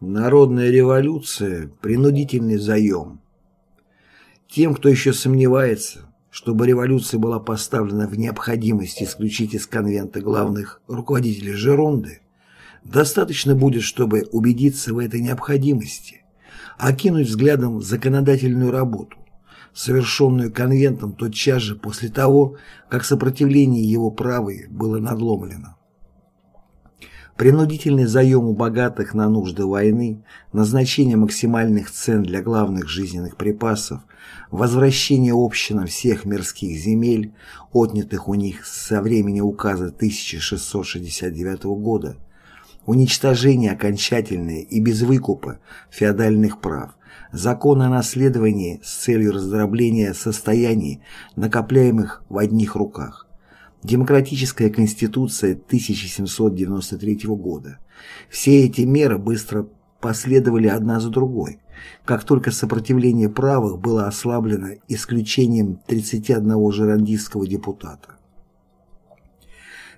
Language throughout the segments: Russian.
Народная революция – принудительный заем. Тем, кто еще сомневается, чтобы революция была поставлена в необходимость исключить из конвента главных руководителей Жеронды, достаточно будет, чтобы убедиться в этой необходимости, окинуть взглядом законодательную работу, совершенную конвентом тотчас же после того, как сопротивление его правой было надломлено. Принудительный заем у богатых на нужды войны, назначение максимальных цен для главных жизненных припасов, возвращение общинам всех мирских земель, отнятых у них со времени указа 1669 года, уничтожение окончательное и без выкупа феодальных прав, закон о наследовании с целью раздробления состояний, накопляемых в одних руках, Демократическая конституция 1793 года. Все эти меры быстро последовали одна за другой, как только сопротивление правых было ослаблено исключением 31 жерандистского депутата.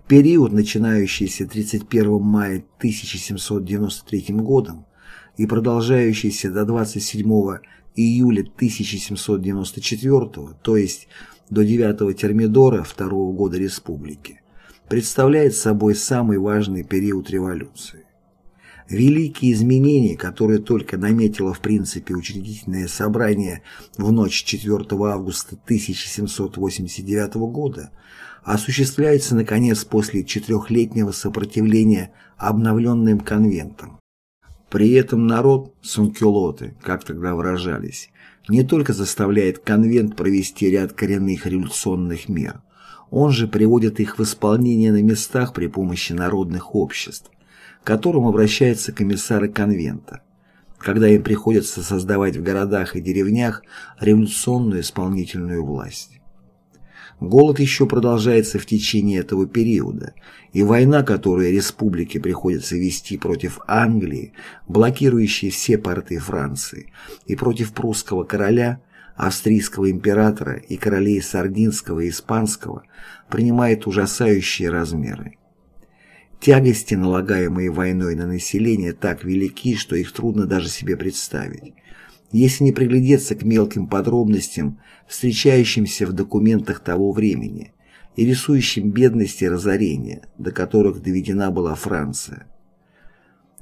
Период, начинающийся 31 мая 1793 годом и продолжающийся до 27 июля 1794, то есть до 9 термидора второго года республики, представляет собой самый важный период революции. Великие изменения, которые только наметило в принципе учредительное собрание в ночь 4 августа 1789 года, осуществляются наконец после четырехлетнего сопротивления обновленным конвентом. При этом народ, сункюлоты, как тогда выражались, не только заставляет конвент провести ряд коренных революционных мер, он же приводит их в исполнение на местах при помощи народных обществ, к которым обращаются комиссары конвента, когда им приходится создавать в городах и деревнях революционную исполнительную власть. Голод еще продолжается в течение этого периода, и война, которую республике приходится вести против Англии, блокирующей все порты Франции, и против прусского короля, австрийского императора и королей Сардинского и Испанского, принимает ужасающие размеры. Тягости, налагаемые войной на население, так велики, что их трудно даже себе представить если не приглядеться к мелким подробностям, встречающимся в документах того времени и рисующим бедность и разорение, до которых доведена была Франция.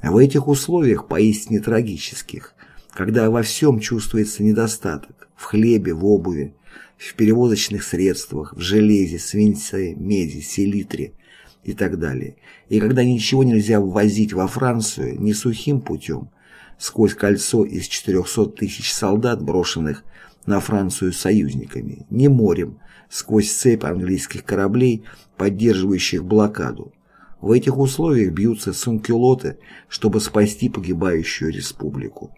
В этих условиях поистине трагических, когда во всем чувствуется недостаток, в хлебе, в обуви, в перевозочных средствах, в железе, свинце, меди, селитре и так далее, и когда ничего нельзя ввозить во Францию ни сухим путем, сквозь кольцо из 400 тысяч солдат, брошенных на Францию союзниками, не морем, сквозь цепь английских кораблей, поддерживающих блокаду. В этих условиях бьются санкюлоты, чтобы спасти погибающую республику.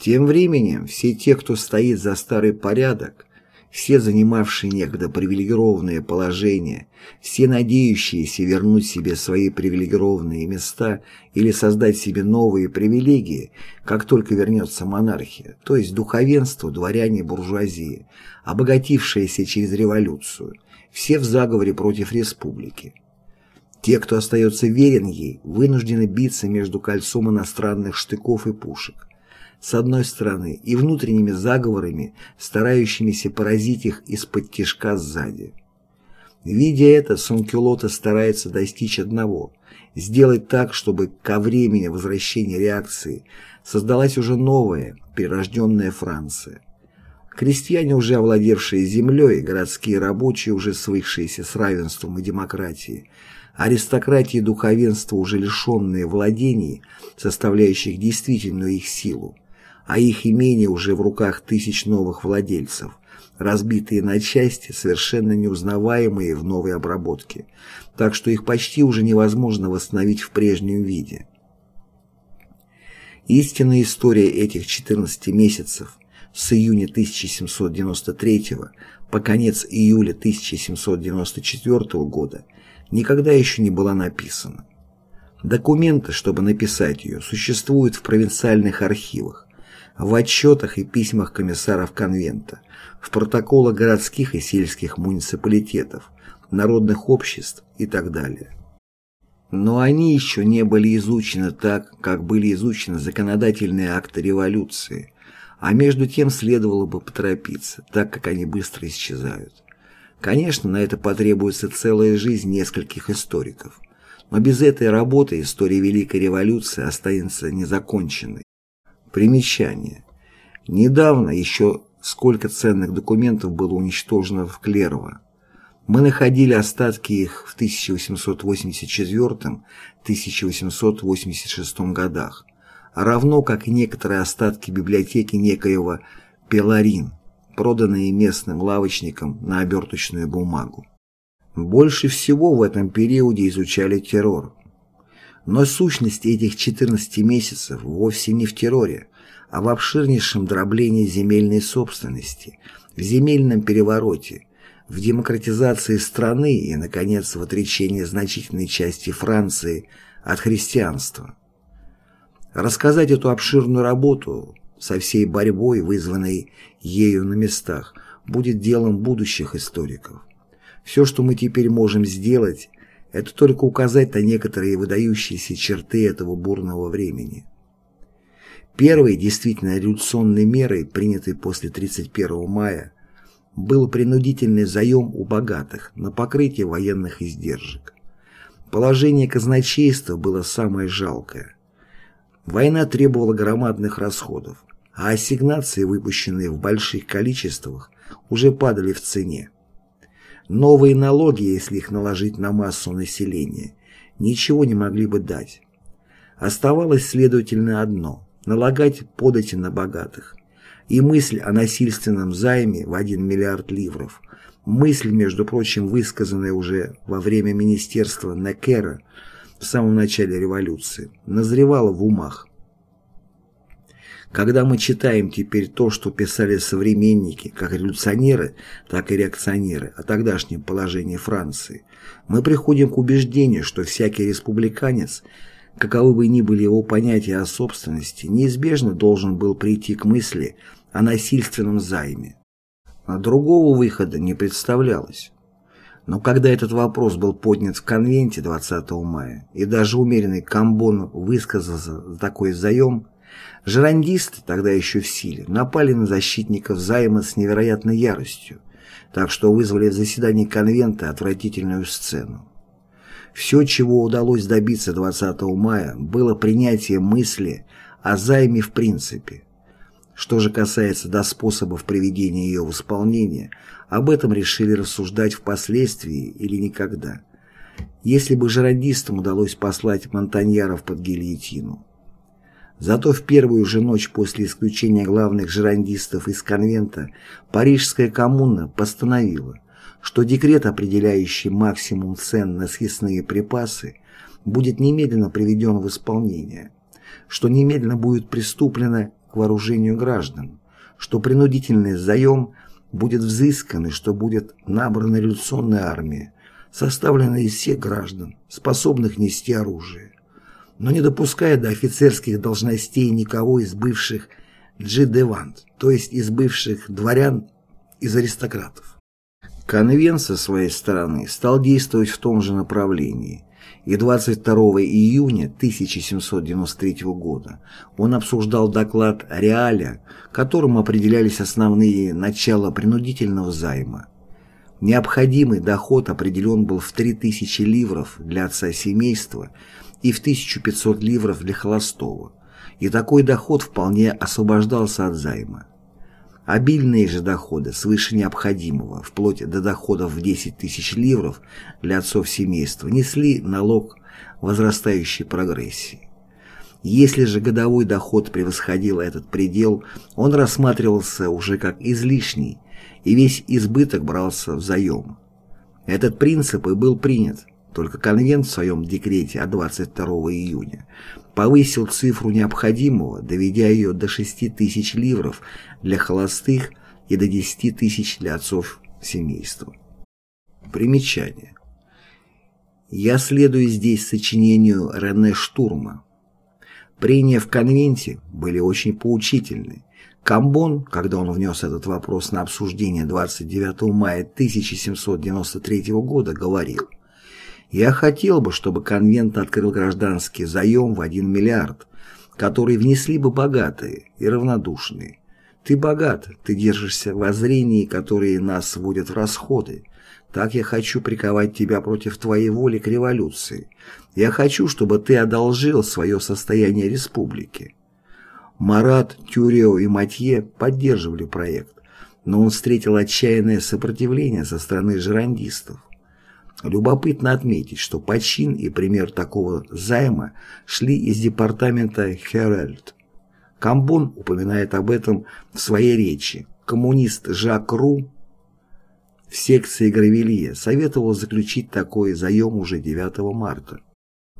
Тем временем все те, кто стоит за старый порядок, все занимавшие некогда привилегированное положение, все надеющиеся вернуть себе свои привилегированные места или создать себе новые привилегии, как только вернется монархия, то есть духовенство, дворяне, буржуазия, обогатившиеся через революцию, все в заговоре против республики. Те, кто остается верен ей, вынуждены биться между кольцом иностранных штыков и пушек с одной стороны, и внутренними заговорами, старающимися поразить их из-под тишка сзади. Видя это, Сонкюлота старается достичь одного – сделать так, чтобы ко времени возвращения реакции создалась уже новая, перерожденная Франция. Крестьяне, уже овладевшие землей, городские рабочие, уже свыкшиеся с равенством и демократией, аристократии и духовенство, уже лишенные владений, составляющих действительную их силу, а их имение уже в руках тысяч новых владельцев, разбитые на части, совершенно неузнаваемые в новой обработке, так что их почти уже невозможно восстановить в прежнем виде. Истинная история этих 14 месяцев с июня 1793 по конец июля 1794 года никогда еще не была написана. Документы, чтобы написать ее, существуют в провинциальных архивах, в отчетах и письмах комиссаров конвента, в протоколах городских и сельских муниципалитетов, народных обществ и так далее. Но они еще не были изучены так, как были изучены законодательные акты революции, а между тем следовало бы поторопиться, так как они быстро исчезают. Конечно, на это потребуется целая жизнь нескольких историков, но без этой работы история Великой революции останется незаконченной. Примечание. Недавно еще сколько ценных документов было уничтожено в Клерово. Мы находили остатки их в 1884-1886 годах, равно как и некоторые остатки библиотеки некоего Пеларин, проданные местным лавочникам на оберточную бумагу. Больше всего в этом периоде изучали террор. Но сущность этих 14 месяцев вовсе не в терроре, а в обширнейшем дроблении земельной собственности, в земельном перевороте, в демократизации страны и, наконец, в отречении значительной части Франции от христианства. Рассказать эту обширную работу со всей борьбой, вызванной ею на местах, будет делом будущих историков. Все, что мы теперь можем сделать, это только указать на некоторые выдающиеся черты этого бурного времени. Первой действительно революционной мерой, принятой после 31 мая, был принудительный заем у богатых на покрытие военных издержек. Положение казначейства было самое жалкое. Война требовала громадных расходов, а ассигнации, выпущенные в больших количествах, уже падали в цене. Новые налоги, если их наложить на массу населения, ничего не могли бы дать. Оставалось, следовательно, одно – налагать подати на богатых и мысль о насильственном займе в 1 миллиард ливров, мысль, между прочим, высказанная уже во время министерства Некера в самом начале революции, назревала в умах. Когда мы читаем теперь то, что писали современники, как революционеры, так и реакционеры о тогдашнем положении Франции, мы приходим к убеждению, что всякий республиканец, каковы бы ни были его понятия о собственности, неизбежно должен был прийти к мысли о насильственном займе. А другого выхода не представлялось. Но когда этот вопрос был поднят в конвенте 20 мая, и даже умеренный Камбон высказался за такой заем, жерандисты, тогда еще в силе, напали на защитников займа с невероятной яростью, так что вызвали в заседании конвента отвратительную сцену. Все, чего удалось добиться 20 мая, было принятие мысли о займе в принципе – что же касается до способов приведения ее в исполнение, об этом решили рассуждать впоследствии или никогда. Если бы жерандистам удалось послать Монтаньяров под гильотину. Зато в первую же ночь после исключения главных жерандистов из конвента Парижская коммуна постановила, что декрет, определяющий максимум цен на съестные припасы, будет немедленно приведен в исполнение, что немедленно будет приступлено к вооружению граждан, что принудительный заем будет взыскан и что будет набрана революционная армия, составленная из всех граждан, способных нести оружие, но не допуская до офицерских должностей никого из бывших джидевант, то есть из бывших дворян, из аристократов. Конвент со своей стороны стал действовать в том же направлении, и 22 июня 1793 года он обсуждал доклад Реаля, которым определялись основные начала принудительного займа. Необходимый доход определен был в 3000 ливров для отца семейства и в 1500 ливров для холостого, и такой доход вполне освобождался от займа. Обильные же доходы свыше необходимого, вплоть до доходов в 10 тысяч ливров для отцов семейства, несли налог возрастающей прогрессии. Если же годовой доход превосходил этот предел, он рассматривался уже как излишний, и весь избыток брался в заем. Этот принцип и был принят, только конвент в своем декрете от 22 июня повысил цифру необходимого, доведя ее до 6 тысяч ливров для холостых и до 10 тысяч для отцов семейства. Примечание. Я следую здесь сочинению Рене Штурма. Прения в конвенте были очень поучительны. Камбон, когда он внес этот вопрос на обсуждение 29 мая 1793 года, говорил – Я хотел бы, чтобы конвент открыл гражданский заем в 1 миллиард, который внесли бы богатые и равнодушные. Ты богат, ты держишься в воззрении, которые нас сводят в расходы. Так я хочу приковать тебя против твоей воли к революции. Я хочу, чтобы ты одолжил свое состояние республике. Марат, Тюрео и Матье поддерживали проект, но он встретил отчаянное сопротивление со стороны жерандистов. Любопытно отметить, что почин и пример такого займа шли из департамента Херальд. Камбон упоминает об этом в своей речи. Коммунист Жак Ру в секции Гравелье советовал заключить такой заем уже 9 марта.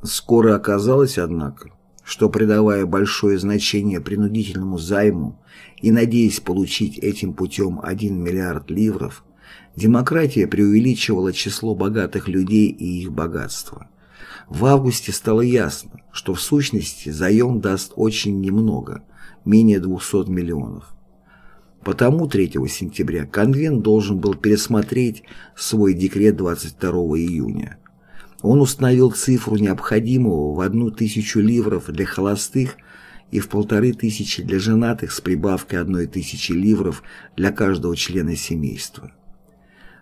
Скоро оказалось, однако, что придавая большое значение принудительному займу и надеясь получить этим путем 1 миллиард ливров, Демократия преувеличивала число богатых людей и их богатство. В августе стало ясно, что в сущности заем даст очень немного, менее 200 миллионов. Потому 3 сентября конвент должен был пересмотреть свой декрет 22 июня. Он установил цифру необходимого в одну тысячу ливров для холостых и в полторы тысячи для женатых с прибавкой одной тысячи ливров для каждого члена семейства.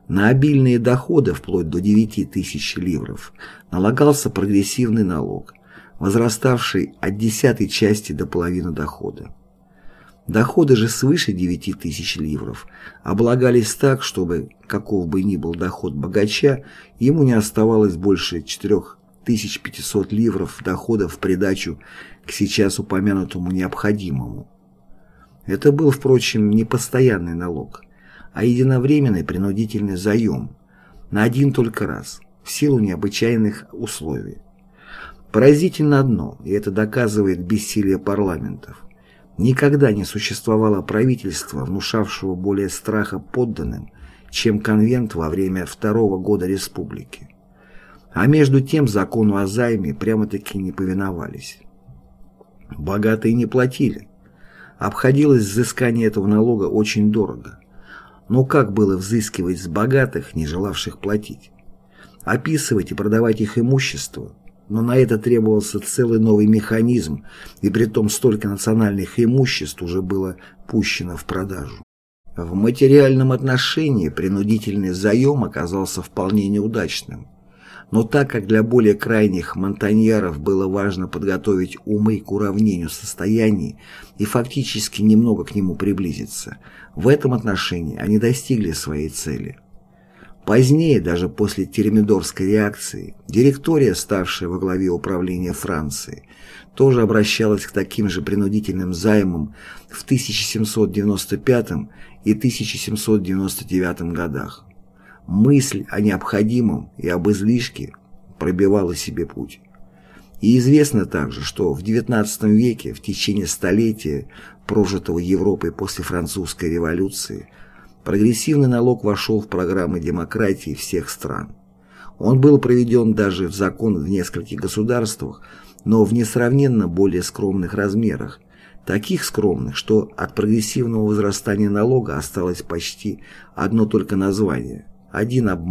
На обильные доходы, вплоть до 9 тысяч ливров, налагался прогрессивный налог, возраставший от десятой части до половины дохода. Доходы же свыше 9 тысяч ливров облагались так, чтобы, каков бы ни был доход богача, ему не оставалось больше 4500 ливров дохода в придачу к сейчас упомянутому необходимому. Это был, впрочем, не постоянный налог – а единовременный принудительный заем на один только раз, в силу необычайных условий. Поразительно одно, и это доказывает бессилие парламентов. Никогда не существовало правительства, внушавшего более страха подданным, чем конвент во время второго года республики. А между тем закону о займе прямо-таки не повиновались. Богатые не платили. Обходилось взыскание этого налога очень дорого. Но как было взыскивать с богатых, не желавших платить? Описывать и продавать их имущество? Но на это требовался целый новый механизм, и притом столько национальных имуществ уже было пущено в продажу. В материальном отношении принудительный заем оказался вполне неудачным. Но так как для более крайних монтаньяров было важно подготовить умы к уравнению состояний и фактически немного к нему приблизиться, в этом отношении они достигли своей цели. Позднее, даже после Теремидорской реакции, директория, ставшая во главе управления Франции, тоже обращалась к таким же принудительным займам в 1795 и 1799 годах мысль о необходимом и об излишке пробивала себе путь. И известно также, что в XIX веке, в течение столетия, прожитого Европой после французской революции, прогрессивный налог вошел в программы демократии всех стран. Он был проведен даже в закон в нескольких государствах, но в несравненно более скромных размерах, таких скромных, что от прогрессивного возрастания налога осталось почти одно только название – один обман.